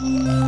Música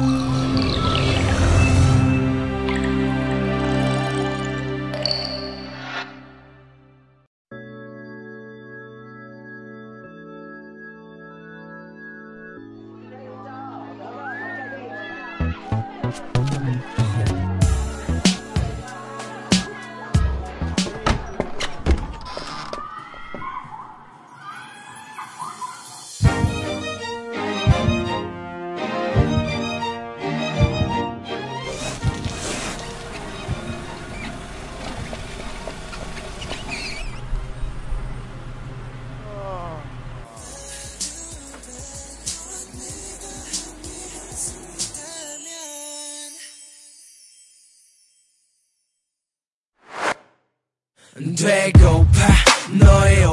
되고파. 너의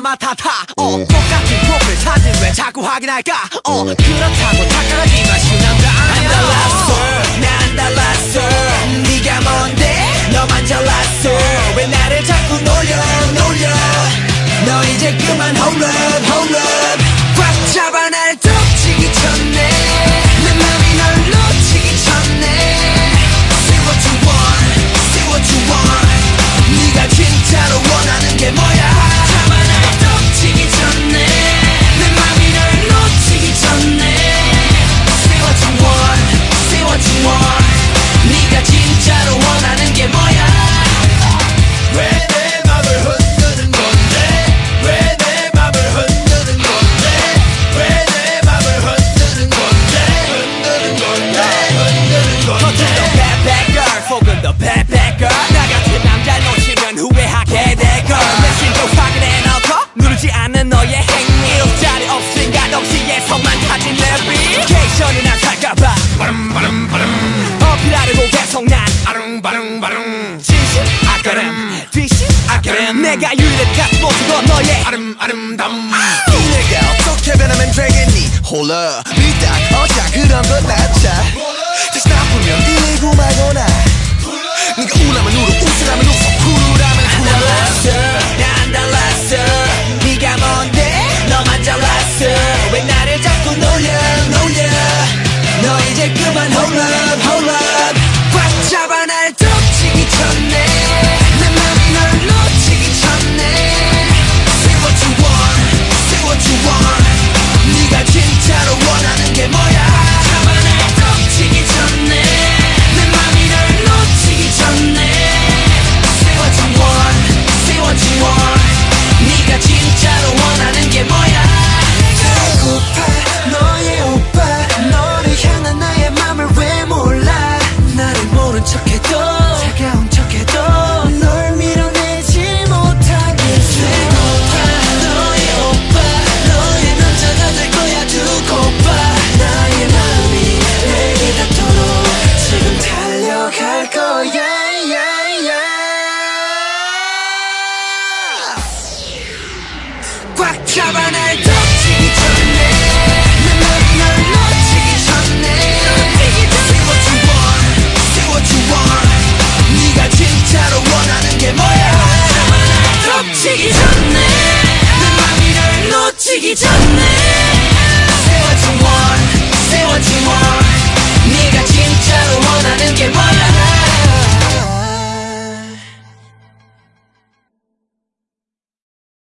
맘을 맡아타. 어, 어 똑같은 프로필 사진 왜 자꾸 확인할까? 어, 어. 그렇다고 닦아라기가 쉬운 남자 아니야. 난 달랐어. 난 달랐어. 네가 뭔데? 너만 잘났어. 왜 나를 잘 내가 유일한 갖고 있던 너의 아름 아름다움. 내가 어떻게 변하면 되겠니? 홀라 믿다 어자 그런 건 낫자 다시 나쁘면 이고 말거나. 네가 울어